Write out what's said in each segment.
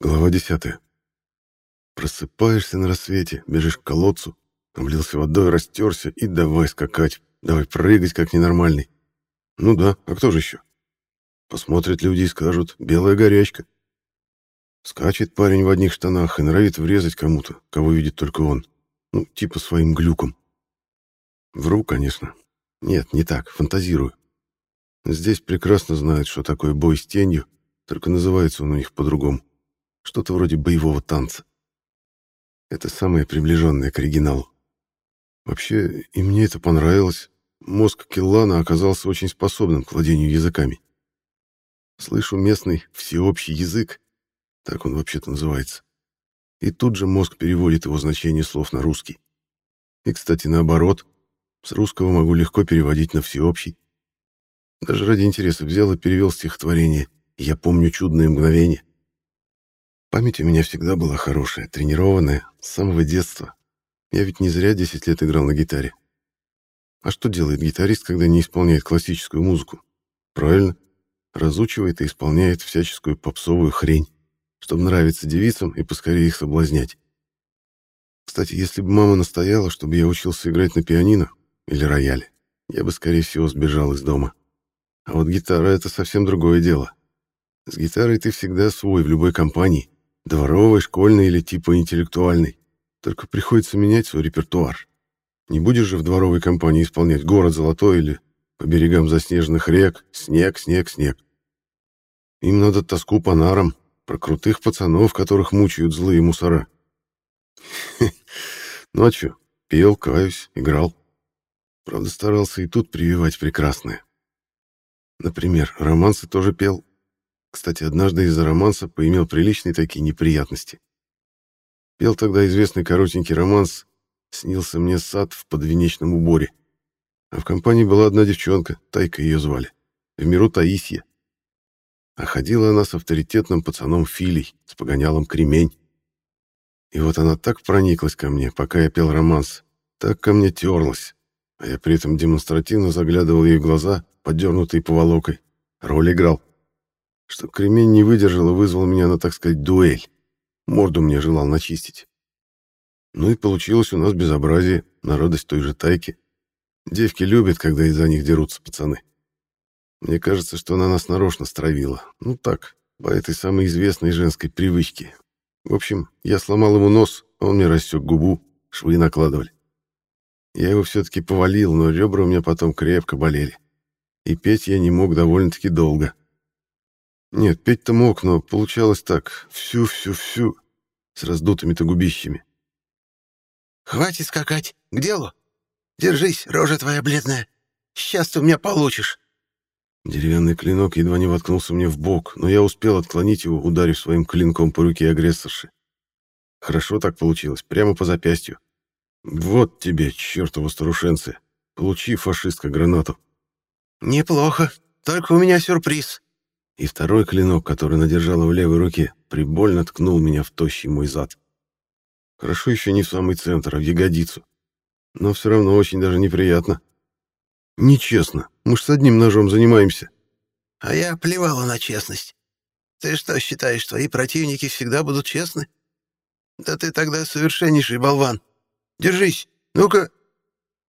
Глава 10. Просыпаешься на рассвете, бежишь к колодцу, облился водой, растерся и давай скакать, давай прыгать как ненормальный. Ну да, а кто же еще? Посмотрят люди и скажут «белая горячка». Скачет парень в одних штанах и норовит врезать кому-то, кого видит только он. Ну, типа своим глюком. Вру, конечно. Нет, не так, фантазирую. Здесь прекрасно знают, что такое бой с тенью, только называется он у них по-другому. Что-то вроде боевого танца. Это самое приближенное к оригиналу. Вообще, и мне это понравилось. Мозг Киллана оказался очень способным к владению языками. Слышу местный всеобщий язык, так он вообще-то называется. И тут же мозг переводит его значение слов на русский. И, кстати, наоборот, с русского могу легко переводить на всеобщий. Даже ради интереса взял и перевел стихотворение «Я помню чудное мгновение». Память у меня всегда была хорошая, тренированная, с самого детства. Я ведь не зря 10 лет играл на гитаре. А что делает гитарист, когда не исполняет классическую музыку? Правильно, разучивает и исполняет всяческую попсовую хрень, чтобы нравиться девицам и поскорее их соблазнять. Кстати, если бы мама настояла, чтобы я учился играть на пианино или рояле, я бы, скорее всего, сбежал из дома. А вот гитара — это совсем другое дело. С гитарой ты всегда свой в любой компании, Дворовый, школьный или типа интеллектуальный. Только приходится менять свой репертуар. Не будешь же в дворовой компании исполнять «Город золотой» или «По берегам заснеженных рек», «Снег, снег, снег». Им надо тоску по нарам, про крутых пацанов, которых мучают злые мусора. Ну а пел, каюсь, играл. Правда, старался и тут прививать прекрасное. Например, романсы тоже пел, кстати, однажды из-за романса поимел приличные такие неприятности. Пел тогда известный коротенький романс «Снился мне сад в подвенечном уборе». А в компании была одна девчонка, Тайка ее звали. В миру Таисия. А ходила она с авторитетным пацаном Филей, с погонялом Кремень. И вот она так прониклась ко мне, пока я пел романс, так ко мне терлась, а я при этом демонстративно заглядывал ей в глаза, подернутые поволокой. Роль играл что кремень не выдержал и вызвал меня на, так сказать, дуэль. Морду мне желал начистить. Ну и получилось у нас безобразие, на радость той же тайки. Девки любят, когда из-за них дерутся пацаны. Мне кажется, что она нас нарочно стравила. Ну так, по этой самой известной женской привычке. В общем, я сломал ему нос, а он мне рассек губу, швы накладывали. Я его все-таки повалил, но ребра у меня потом крепко болели. И петь я не мог довольно-таки долго. Нет, петь-то мог, но получалось так. Всю-всю-всю. С раздутыми-то губищами. «Хватит скакать! К делу! Держись, рожа твоя бледная! Сейчас ты у меня получишь!» Деревянный клинок едва не воткнулся мне в бок, но я успел отклонить его, ударив своим клинком по руке агрессорши. Хорошо так получилось, прямо по запястью. «Вот тебе, чертова старушенция! Получи, фашистка, гранату!» «Неплохо, только у меня сюрприз!» И второй клинок, который она держала в левой руке, прибольно ткнул меня в тощий мой зад. Хорошо еще не в самый центр, а в ягодицу. Но все равно очень даже неприятно. Нечестно. Мы ж с одним ножом занимаемся. А я плевала на честность. Ты что, считаешь, твои противники всегда будут честны? Да ты тогда совершеннейший болван. Держись. Ну-ка.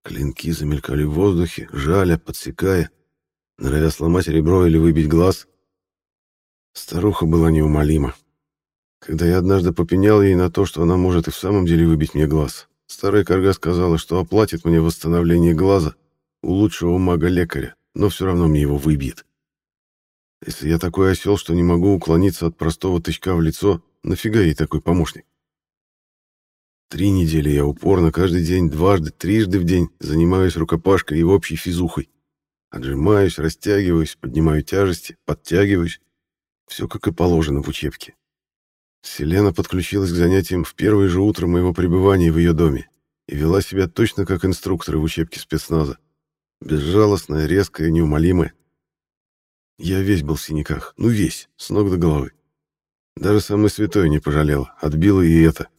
Клинки замелькали в воздухе, жаля, подсекая, норовя сломать ребро или выбить глаз — Старуха была неумолима. Когда я однажды попенял ей на то, что она может и в самом деле выбить мне глаз, старая корга сказала, что оплатит мне восстановление глаза у лучшего мага-лекаря, но все равно мне его выбьет. Если я такой осел, что не могу уклониться от простого тычка в лицо, нафига ей такой помощник? Три недели я упорно каждый день, дважды, трижды в день занимаюсь рукопашкой и общей физухой. Отжимаюсь, растягиваюсь, поднимаю тяжести, подтягиваюсь, все как и положено в учебке. Селена подключилась к занятиям в первое же утро моего пребывания в ее доме и вела себя точно как инструктор в учебке спецназа. Безжалостная, резкая, неумолимая. Я весь был в синяках, ну весь, с ног до головы. Даже самый святой не пожалела, отбила и это.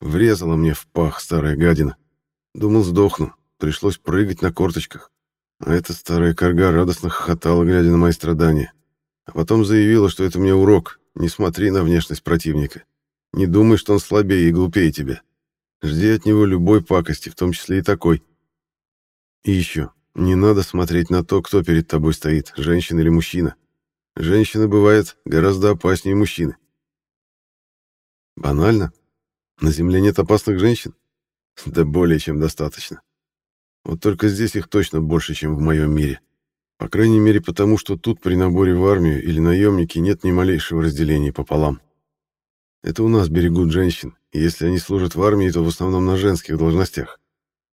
Врезала мне в пах старая гадина. Думал, сдохну, пришлось прыгать на корточках. А эта старая корга радостно хохотала, глядя на мои страдания а потом заявила, что это мне урок, не смотри на внешность противника. Не думай, что он слабее и глупее тебя. Жди от него любой пакости, в том числе и такой. И еще, не надо смотреть на то, кто перед тобой стоит, женщина или мужчина. Женщина бывает гораздо опаснее мужчины. Банально? На Земле нет опасных женщин? Да более чем достаточно. Вот только здесь их точно больше, чем в моем мире. По крайней мере, потому что тут при наборе в армию или наемники нет ни малейшего разделения пополам. Это у нас берегут женщин, и если они служат в армии, то в основном на женских должностях,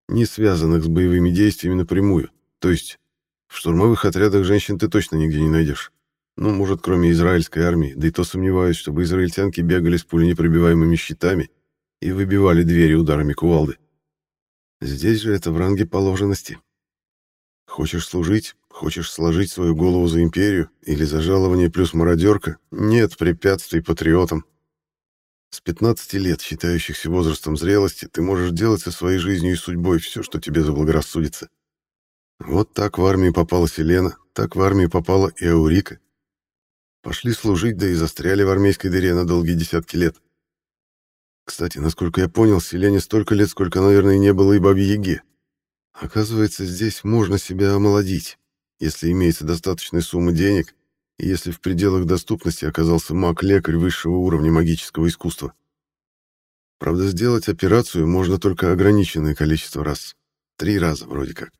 не связанных с боевыми действиями напрямую. То есть в штурмовых отрядах женщин ты точно нигде не найдешь. Ну, может, кроме израильской армии, да и то сомневаюсь, чтобы израильтянки бегали с пуленепробиваемыми щитами и выбивали двери ударами кувалды. Здесь же это в ранге положенности. Хочешь служить, хочешь сложить свою голову за империю или за жалование плюс мародерка, нет препятствий патриотам. С 15 лет, считающихся возрастом зрелости, ты можешь делать со своей жизнью и судьбой все, что тебе заблагорассудится. Вот так в армию попала Селена, так в армию попала и Аурика. Пошли служить, да и застряли в армейской дыре на долгие десятки лет. Кстати, насколько я понял, Селене столько лет, сколько, наверное, не было и Бабе-Яге. Оказывается, здесь можно себя омолодить, если имеется достаточная сумма денег и если в пределах доступности оказался маг-лекарь высшего уровня магического искусства. Правда, сделать операцию можно только ограниченное количество раз. Три раза вроде как.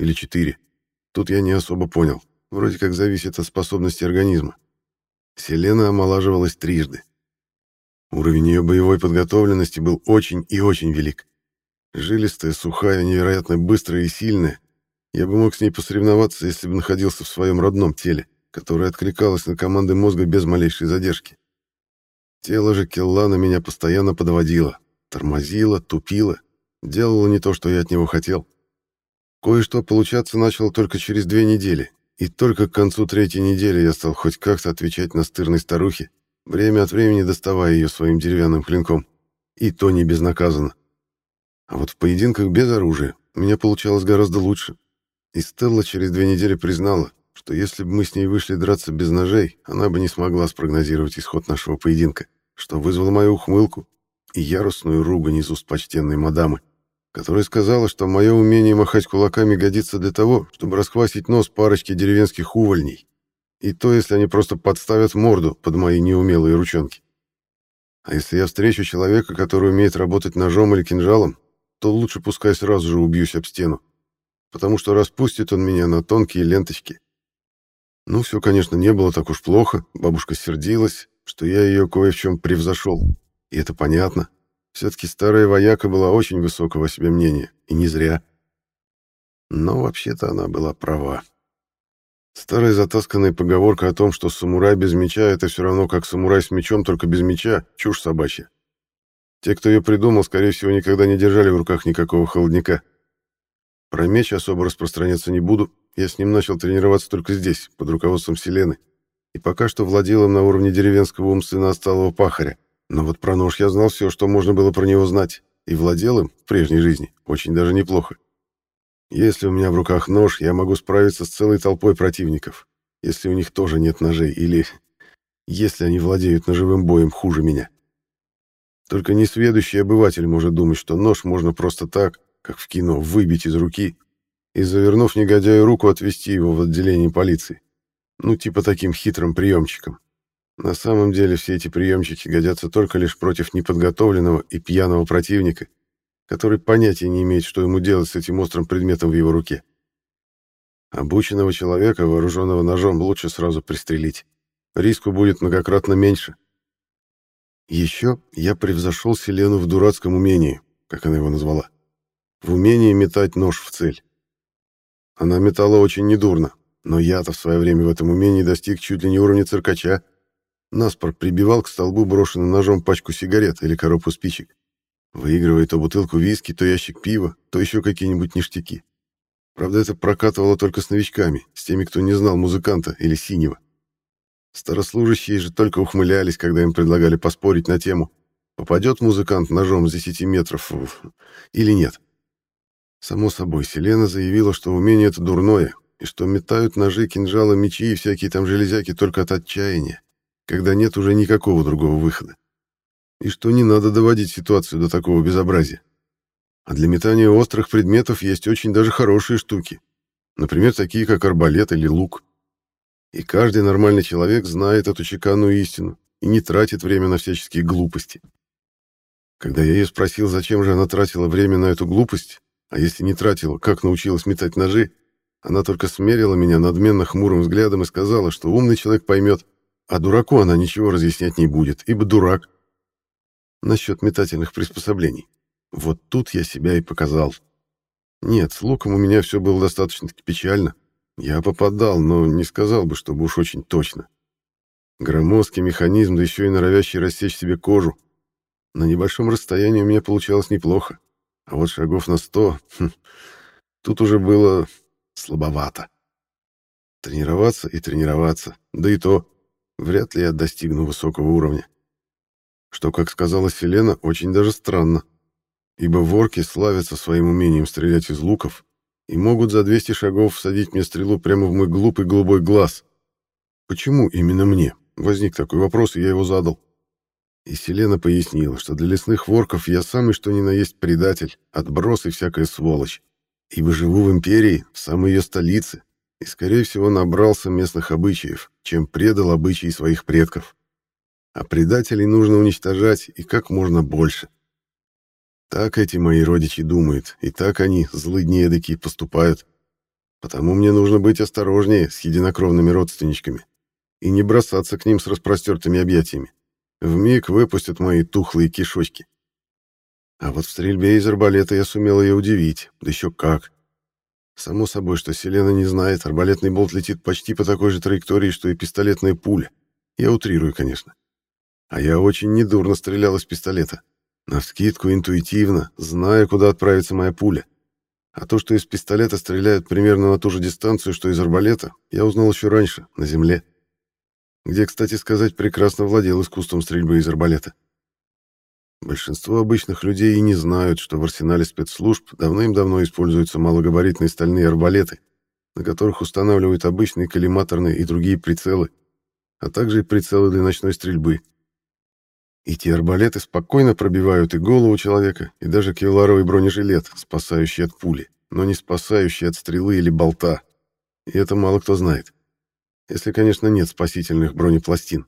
Или четыре. Тут я не особо понял. Вроде как зависит от способности организма. Селена омолаживалась трижды. Уровень ее боевой подготовленности был очень и очень велик. Жилистая, сухая, невероятно быстрая и сильная. Я бы мог с ней посоревноваться, если бы находился в своем родном теле, которое откликалось на команды мозга без малейшей задержки. Тело же Келлана меня постоянно подводило, тормозило, тупило, делало не то, что я от него хотел. Кое-что получаться начало только через две недели, и только к концу третьей недели я стал хоть как-то отвечать настырной старухе, время от времени доставая ее своим деревянным клинком. И то не безнаказанно. А вот в поединках без оружия у меня получалось гораздо лучше. И Стелла через две недели признала, что если бы мы с ней вышли драться без ножей, она бы не смогла спрогнозировать исход нашего поединка, что вызвало мою ухмылку и яростную ругань из уст почтенной мадамы, которая сказала, что мое умение махать кулаками годится для того, чтобы расквасить нос парочки деревенских увольней, и то, если они просто подставят морду под мои неумелые ручонки. А если я встречу человека, который умеет работать ножом или кинжалом, то лучше пускай сразу же убьюсь об стену, потому что распустит он меня на тонкие ленточки. Ну, все, конечно, не было так уж плохо, бабушка сердилась, что я ее кое в чем превзошел, и это понятно. Все-таки старая вояка была очень высокого себе мнения, и не зря. Но вообще-то она была права. Старая затасканная поговорка о том, что самурай без меча — это все равно как самурай с мечом, только без меча — чушь собачья. Те, кто ее придумал, скорее всего, никогда не держали в руках никакого холодника. Про меч особо распространяться не буду, я с ним начал тренироваться только здесь, под руководством Селены, и пока что владел им на уровне деревенского умственно отсталого пахаря. Но вот про нож я знал все, что можно было про него знать, и владел им в прежней жизни очень даже неплохо. Если у меня в руках нож, я могу справиться с целой толпой противников, если у них тоже нет ножей, или если они владеют ножевым боем хуже меня. Только несведущий обыватель может думать, что нож можно просто так, как в кино, выбить из руки и, завернув негодяю руку, отвезти его в отделение полиции. Ну, типа таким хитрым приемчиком. На самом деле все эти приемчики годятся только лишь против неподготовленного и пьяного противника, который понятия не имеет, что ему делать с этим острым предметом в его руке. Обученного человека, вооруженного ножом, лучше сразу пристрелить. Риску будет многократно меньше. Еще я превзошел Селену в дурацком умении, как она его назвала. В умении метать нож в цель. Она метала очень недурно, но я-то в свое время в этом умении достиг чуть ли не уровня циркача. Наспор прибивал к столбу брошенным ножом пачку сигарет или коробку спичек выигрывая то бутылку виски, то ящик пива, то еще какие-нибудь ништяки. Правда, это прокатывало только с новичками, с теми, кто не знал музыканта или синего. Старослужащие же только ухмылялись, когда им предлагали поспорить на тему, попадет музыкант ножом с 10 метров или нет. Само собой, Селена заявила, что умение это дурное, и что метают ножи, кинжалы, мечи и всякие там железяки только от отчаяния. когда нет уже никакого другого выхода. И что не надо доводить ситуацию до такого безобразия. А для метания острых предметов есть очень даже хорошие штуки. Например, такие как арбалет или лук. И каждый нормальный человек знает эту чеканную истину и не тратит время на всяческие глупости. Когда я ее спросил, зачем же она тратила время на эту глупость, а если не тратила, как научилась метать ножи, она только смерила меня надменно хмурым взглядом и сказала, что умный человек поймет, а дураку она ничего разъяснять не будет, ибо дурак. Насчет метательных приспособлений. Вот тут я себя и показал. Нет, с луком у меня все было достаточно-таки печально. Я попадал, но не сказал бы, чтобы уж очень точно. Громоздкий механизм, да еще и норовящий рассечь себе кожу. На небольшом расстоянии у меня получалось неплохо. А вот шагов на сто... Хм, тут уже было слабовато. Тренироваться и тренироваться. Да и то, вряд ли я достигну высокого уровня. Что, как сказала Селена, очень даже странно. Ибо ворки славятся своим умением стрелять из луков, и могут за 200 шагов всадить мне стрелу прямо в мой глупый голубой глаз. Почему именно мне? Возник такой вопрос, и я его задал. И Селена пояснила, что для лесных ворков я самый что ни на есть предатель, отброс и всякая сволочь. Ибо живу в империи, в самой ее столице, и, скорее всего, набрался местных обычаев, чем предал обычаи своих предков. А предателей нужно уничтожать и как можно больше. Так эти мои родичи думают, и так они, злыдни эдакие, поступают. Потому мне нужно быть осторожнее с единокровными родственничками и не бросаться к ним с распростертыми объятиями. Вмиг выпустят мои тухлые кишочки. А вот в стрельбе из арбалета я сумел ее удивить, да еще как. Само собой, что Селена не знает, арбалетный болт летит почти по такой же траектории, что и пистолетная пуля. Я утрирую, конечно. А я очень недурно стрелял из пистолета. Навскидку, интуитивно, зная, куда отправится моя пуля. А то, что из пистолета стреляют примерно на ту же дистанцию, что из арбалета, я узнал еще раньше, на земле. Где, кстати сказать, прекрасно владел искусством стрельбы из арбалета. Большинство обычных людей и не знают, что в арсенале спецслужб давным-давно используются малогабаритные стальные арбалеты, на которых устанавливают обычные коллиматорные и другие прицелы, а также и прицелы для ночной стрельбы — эти арбалеты спокойно пробивают и голову человека, и даже кевларовый бронежилет, спасающий от пули, но не спасающий от стрелы или болта. И это мало кто знает. Если, конечно, нет спасительных бронепластин.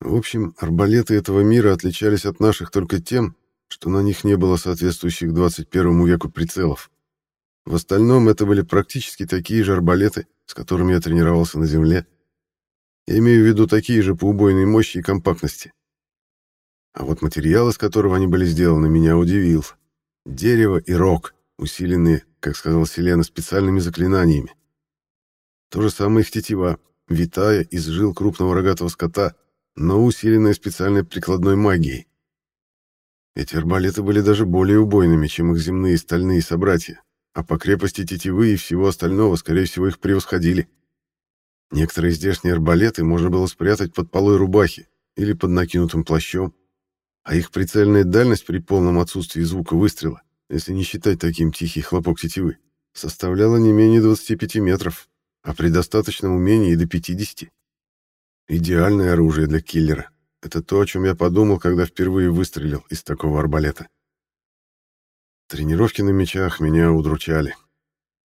В общем, арбалеты этого мира отличались от наших только тем, что на них не было соответствующих 21 веку прицелов. В остальном это были практически такие же арбалеты, с которыми я тренировался на земле. Я имею в виду такие же по убойной мощи и компактности. А вот материал, из которого они были сделаны, меня удивил. Дерево и рог, усиленные, как сказал Селена, специальными заклинаниями. То же самое их тетива, витая из жил крупного рогатого скота, но усиленная специальной прикладной магией. Эти арбалеты были даже более убойными, чем их земные стальные собратья, а по крепости тетивы и всего остального, скорее всего, их превосходили. Некоторые здешние арбалеты можно было спрятать под полой рубахи или под накинутым плащом, а их прицельная дальность при полном отсутствии звука выстрела, если не считать таким тихий хлопок тетивы, составляла не менее 25 метров, а при достаточном умении до 50. Идеальное оружие для киллера. Это то, о чем я подумал, когда впервые выстрелил из такого арбалета. Тренировки на мечах меня удручали.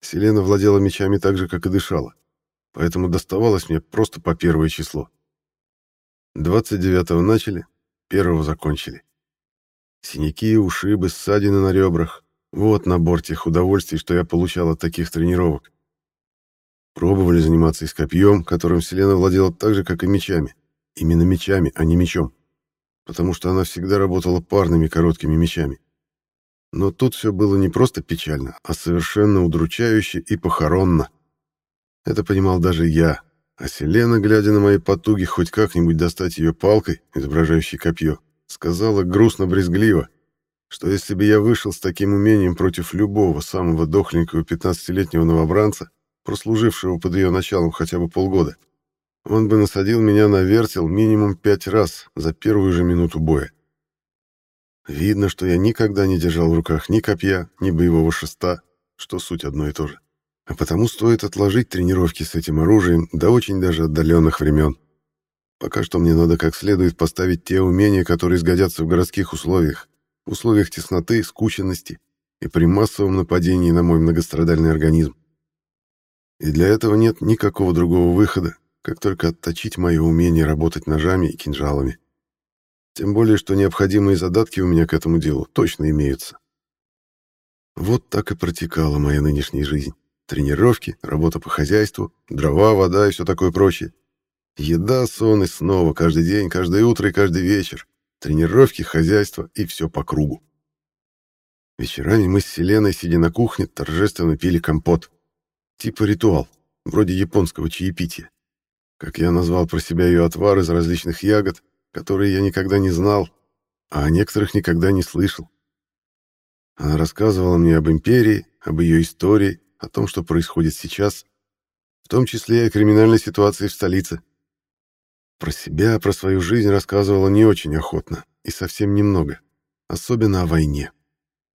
Селена владела мечами так же, как и дышала, поэтому доставалось мне просто по первое число. 29-го начали, Первого закончили. Синяки, ушибы, ссадины на ребрах. Вот набор тех удовольствий, что я получал от таких тренировок. Пробовали заниматься и с копьем, которым Селена владела так же, как и мечами. Именно мечами, а не мечом. Потому что она всегда работала парными короткими мечами. Но тут все было не просто печально, а совершенно удручающе и похоронно. Это понимал даже я, а Селена, глядя на мои потуги хоть как-нибудь достать ее палкой, изображающей копье, сказала грустно-брезгливо, что если бы я вышел с таким умением против любого самого дохленького 15-летнего новобранца, прослужившего под ее началом хотя бы полгода, он бы насадил меня на вертел минимум пять раз за первую же минуту боя. Видно, что я никогда не держал в руках ни копья, ни боевого шеста, что суть одно и то же а потому стоит отложить тренировки с этим оружием до очень даже отдаленных времен. Пока что мне надо как следует поставить те умения, которые сгодятся в городских условиях, в условиях тесноты, скученности и при массовом нападении на мой многострадальный организм. И для этого нет никакого другого выхода, как только отточить мое умение работать ножами и кинжалами. Тем более, что необходимые задатки у меня к этому делу точно имеются. Вот так и протекала моя нынешняя жизнь. Тренировки, работа по хозяйству, дрова, вода и все такое прочее. Еда, сон и снова, каждый день, каждое утро и каждый вечер. Тренировки, хозяйство и все по кругу. Вечерами мы с Селеной, сидя на кухне, торжественно пили компот. Типа ритуал, вроде японского чаепития. Как я назвал про себя ее отвар из различных ягод, которые я никогда не знал, а о некоторых никогда не слышал. Она рассказывала мне об империи, об ее истории, о том, что происходит сейчас, в том числе и о криминальной ситуации в столице. Про себя, про свою жизнь рассказывала не очень охотно и совсем немного, особенно о войне.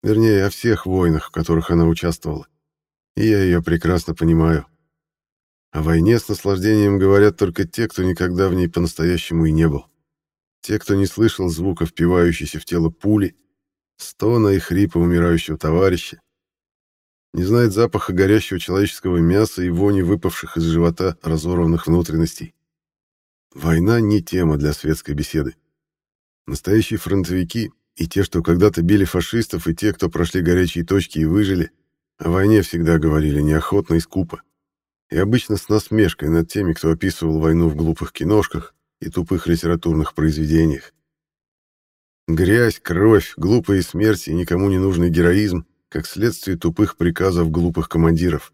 Вернее, о всех войнах, в которых она участвовала. Я ее прекрасно понимаю. О войне с наслаждением говорят только те, кто никогда в ней по-настоящему и не был. Те, кто не слышал звука впивающейся в тело пули, стона и хрипа умирающего товарища, не знает запаха горящего человеческого мяса и вони выпавших из живота разорванных внутренностей. Война не тема для светской беседы. Настоящие фронтовики и те, что когда-то били фашистов, и те, кто прошли горячие точки и выжили, о войне всегда говорили неохотно и скупо. И обычно с насмешкой над теми, кто описывал войну в глупых киношках и тупых литературных произведениях. Грязь, кровь, глупые смерти и никому не нужный героизм, как следствие тупых приказов глупых командиров.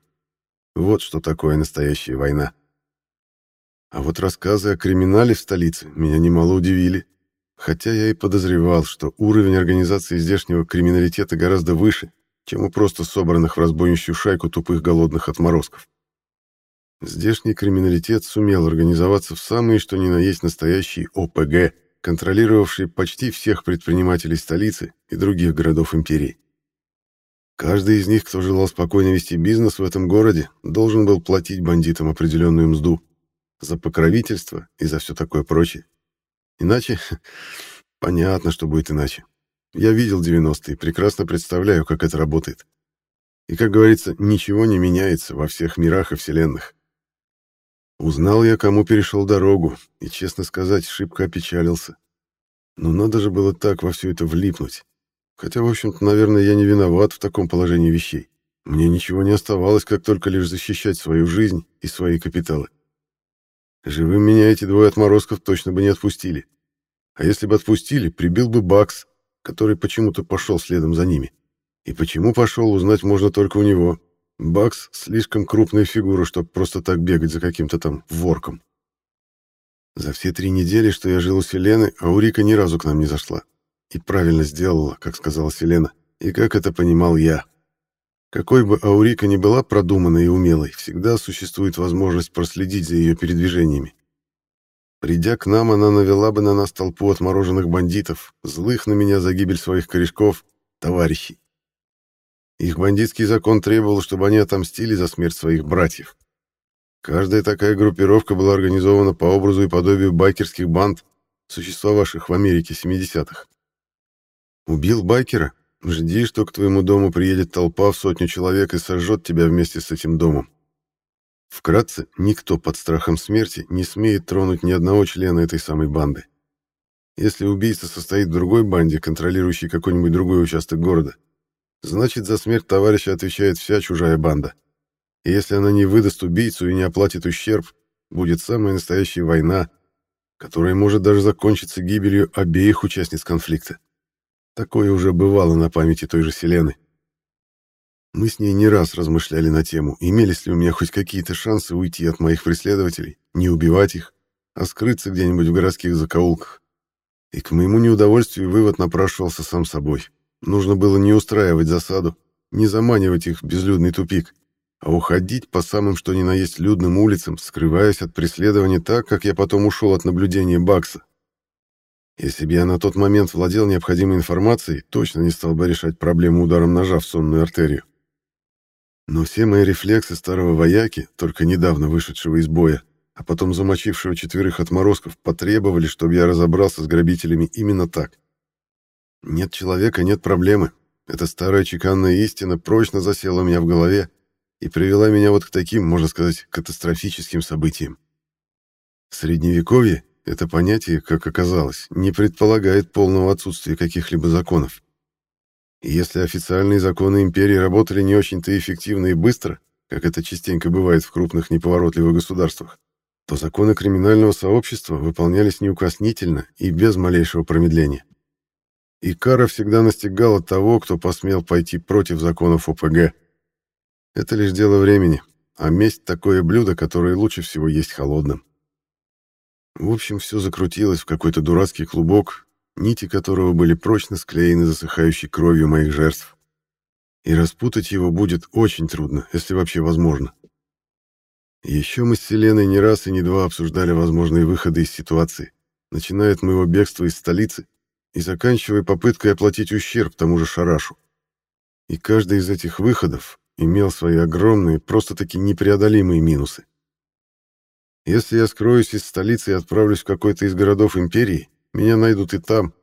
Вот что такое настоящая война. А вот рассказы о криминале в столице меня немало удивили, хотя я и подозревал, что уровень организации здешнего криминалитета гораздо выше, чем у просто собранных в разбойничью шайку тупых голодных отморозков. Здешний криминалитет сумел организоваться в самые что ни на есть настоящие ОПГ, контролировавшие почти всех предпринимателей столицы и других городов империи. Каждый из них, кто желал спокойно вести бизнес в этом городе, должен был платить бандитам определенную мзду за покровительство и за все такое прочее. Иначе... Понятно, что будет иначе. Я видел 90-е, прекрасно представляю, как это работает. И, как говорится, ничего не меняется во всех мирах и вселенных. Узнал я, кому перешел дорогу, и, честно сказать, шибко опечалился. Но надо же было так во все это влипнуть. Хотя, в общем-то, наверное, я не виноват в таком положении вещей. Мне ничего не оставалось, как только лишь защищать свою жизнь и свои капиталы. Живым меня эти двое отморозков точно бы не отпустили. А если бы отпустили, прибил бы Бакс, который почему-то пошел следом за ними. И почему пошел, узнать можно только у него. Бакс — слишком крупная фигура, чтобы просто так бегать за каким-то там ворком. За все три недели, что я жил у Селены, Аурика ни разу к нам не зашла. И правильно сделала, как сказала Селена, и как это понимал я. Какой бы Аурика ни была продуманной и умелой, всегда существует возможность проследить за ее передвижениями. Придя к нам, она навела бы на нас толпу отмороженных бандитов, злых на меня за гибель своих корешков, товарищей. Их бандитский закон требовал, чтобы они отомстили за смерть своих братьев. Каждая такая группировка была организована по образу и подобию байкерских банд, существовавших в Америке 70-х. Убил байкера? Жди, что к твоему дому приедет толпа в сотню человек и сожжет тебя вместе с этим домом. Вкратце, никто под страхом смерти не смеет тронуть ни одного члена этой самой банды. Если убийца состоит в другой банде, контролирующей какой-нибудь другой участок города, значит, за смерть товарища отвечает вся чужая банда. И если она не выдаст убийцу и не оплатит ущерб, будет самая настоящая война, которая может даже закончиться гибелью обеих участниц конфликта. Такое уже бывало на памяти той же Селены. Мы с ней не раз размышляли на тему, имелись ли у меня хоть какие-то шансы уйти от моих преследователей, не убивать их, а скрыться где-нибудь в городских закоулках. И к моему неудовольствию вывод напрашивался сам собой. Нужно было не устраивать засаду, не заманивать их в безлюдный тупик, а уходить по самым что ни на есть людным улицам, скрываясь от преследования так, как я потом ушел от наблюдения Бакса. Если бы я на тот момент владел необходимой информацией, точно не стал бы решать проблему ударом ножа в сонную артерию. Но все мои рефлексы старого вояки, только недавно вышедшего из боя, а потом замочившего четверых отморозков, потребовали, чтобы я разобрался с грабителями именно так. Нет человека, нет проблемы. Эта старая чеканная истина прочно засела у меня в голове и привела меня вот к таким, можно сказать, катастрофическим событиям. Средневековье — это понятие, как оказалось, не предполагает полного отсутствия каких-либо законов. Если официальные законы империи работали не очень-то эффективно и быстро, как это частенько бывает в крупных неповоротливых государствах, то законы криминального сообщества выполнялись неукоснительно и без малейшего промедления. И кара всегда настигала того, кто посмел пойти против законов ОПГ. Это лишь дело времени, а месть — такое блюдо, которое лучше всего есть холодным. В общем, все закрутилось в какой-то дурацкий клубок, нити которого были прочно склеены засыхающей кровью моих жертв. И распутать его будет очень трудно, если вообще возможно. Еще мы с Селеной не раз и не два обсуждали возможные выходы из ситуации, начиная от моего бегства из столицы и заканчивая попыткой оплатить ущерб тому же Шарашу. И каждый из этих выходов имел свои огромные, просто-таки непреодолимые минусы. Если я скроюсь из столицы и отправлюсь в какой-то из городов империи, меня найдут и там,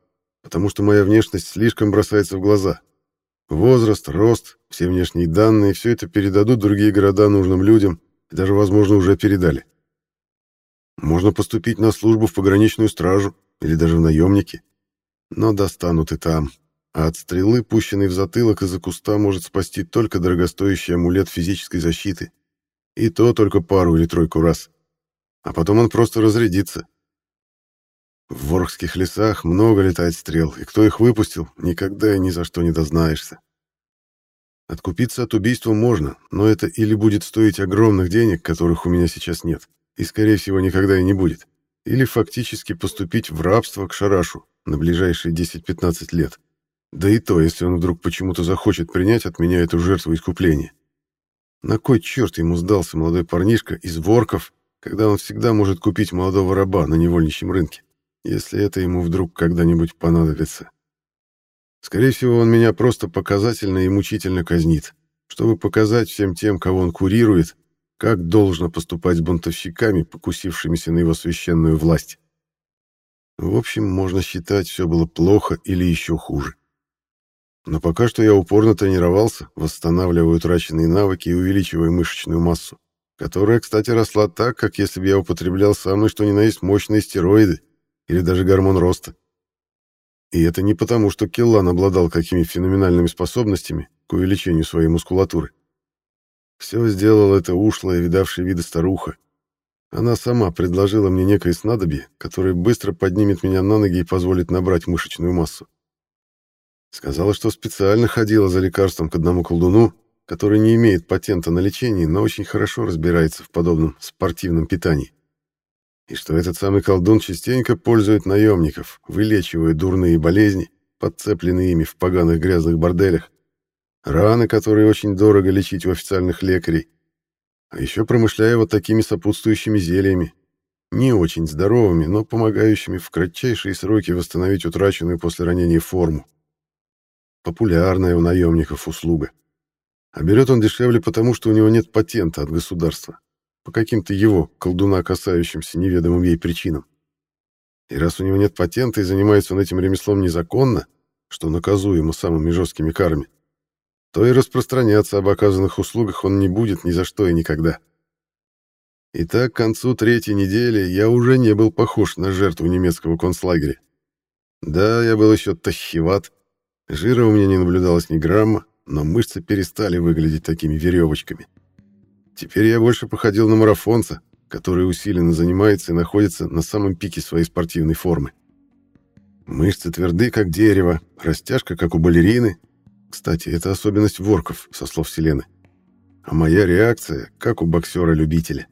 потому что моя внешность слишком бросается в глаза. Возраст, рост, все внешние данные — все это передадут другие города нужным людям, и даже, возможно, уже передали. Можно поступить на службу в пограничную стражу или даже в наемники, но достанут и там. А от стрелы, пущенной в затылок из-за куста, может спасти только дорогостоящий амулет физической защиты. И то только пару или тройку раз а потом он просто разрядится. В Ворхских лесах много летает стрел, и кто их выпустил, никогда и ни за что не дознаешься. Откупиться от убийства можно, но это или будет стоить огромных денег, которых у меня сейчас нет, и, скорее всего, никогда и не будет, или фактически поступить в рабство к Шарашу на ближайшие 10-15 лет. Да и то, если он вдруг почему-то захочет принять от меня эту жертву искупления. На кой черт ему сдался молодой парнишка из Ворков, когда он всегда может купить молодого раба на невольничьем рынке, если это ему вдруг когда-нибудь понадобится. Скорее всего, он меня просто показательно и мучительно казнит, чтобы показать всем тем, кого он курирует, как должно поступать с бунтовщиками, покусившимися на его священную власть. В общем, можно считать, все было плохо или еще хуже. Но пока что я упорно тренировался, восстанавливая утраченные навыки и увеличивая мышечную массу которая, кстати, росла так, как если бы я употреблял самые что ни на есть мощные стероиды или даже гормон роста. И это не потому, что Келлан обладал какими феноменальными способностями к увеличению своей мускулатуры. Все сделала эта ушлая, видавшая виды старуха. Она сама предложила мне некое снадобье, которое быстро поднимет меня на ноги и позволит набрать мышечную массу. Сказала, что специально ходила за лекарством к одному колдуну, который не имеет патента на лечение, но очень хорошо разбирается в подобном спортивном питании. И что этот самый колдун частенько пользует наемников, вылечивая дурные болезни, подцепленные ими в поганых грязных борделях, раны, которые очень дорого лечить у официальных лекарей, а еще промышляя вот такими сопутствующими зельями, не очень здоровыми, но помогающими в кратчайшие сроки восстановить утраченную после ранения форму. Популярная у наемников услуга. А берет он дешевле потому, что у него нет патента от государства. По каким-то его, колдуна, касающимся неведомым ей причинам. И раз у него нет патента и занимается он этим ремеслом незаконно, что наказуемо самыми жесткими карами, то и распространяться об оказанных услугах он не будет ни за что и никогда. Итак, к концу третьей недели я уже не был похож на жертву немецкого концлагеря. Да, я был еще тащеват, жира у меня не наблюдалось ни грамма, но мышцы перестали выглядеть такими веревочками. Теперь я больше походил на марафонца, который усиленно занимается и находится на самом пике своей спортивной формы. Мышцы тверды, как дерево, растяжка, как у балерины. Кстати, это особенность ворков, со слов Селены. А моя реакция, как у боксера-любителя.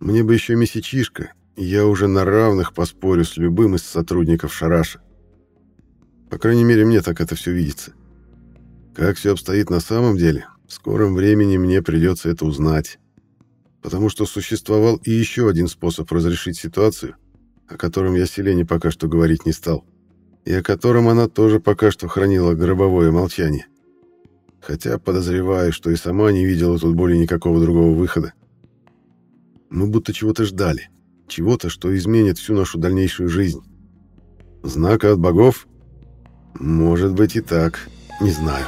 Мне бы еще месячишка, и я уже на равных поспорю с любым из сотрудников Шараша. По крайней мере, мне так это все видится. Как все обстоит на самом деле, в скором времени мне придется это узнать. Потому что существовал и еще один способ разрешить ситуацию, о котором я Селене пока что говорить не стал, и о котором она тоже пока что хранила гробовое молчание. Хотя подозреваю, что и сама не видела тут более никакого другого выхода. Мы будто чего-то ждали. Чего-то, что изменит всю нашу дальнейшую жизнь. Знака от богов? Может быть и так. Не знаю.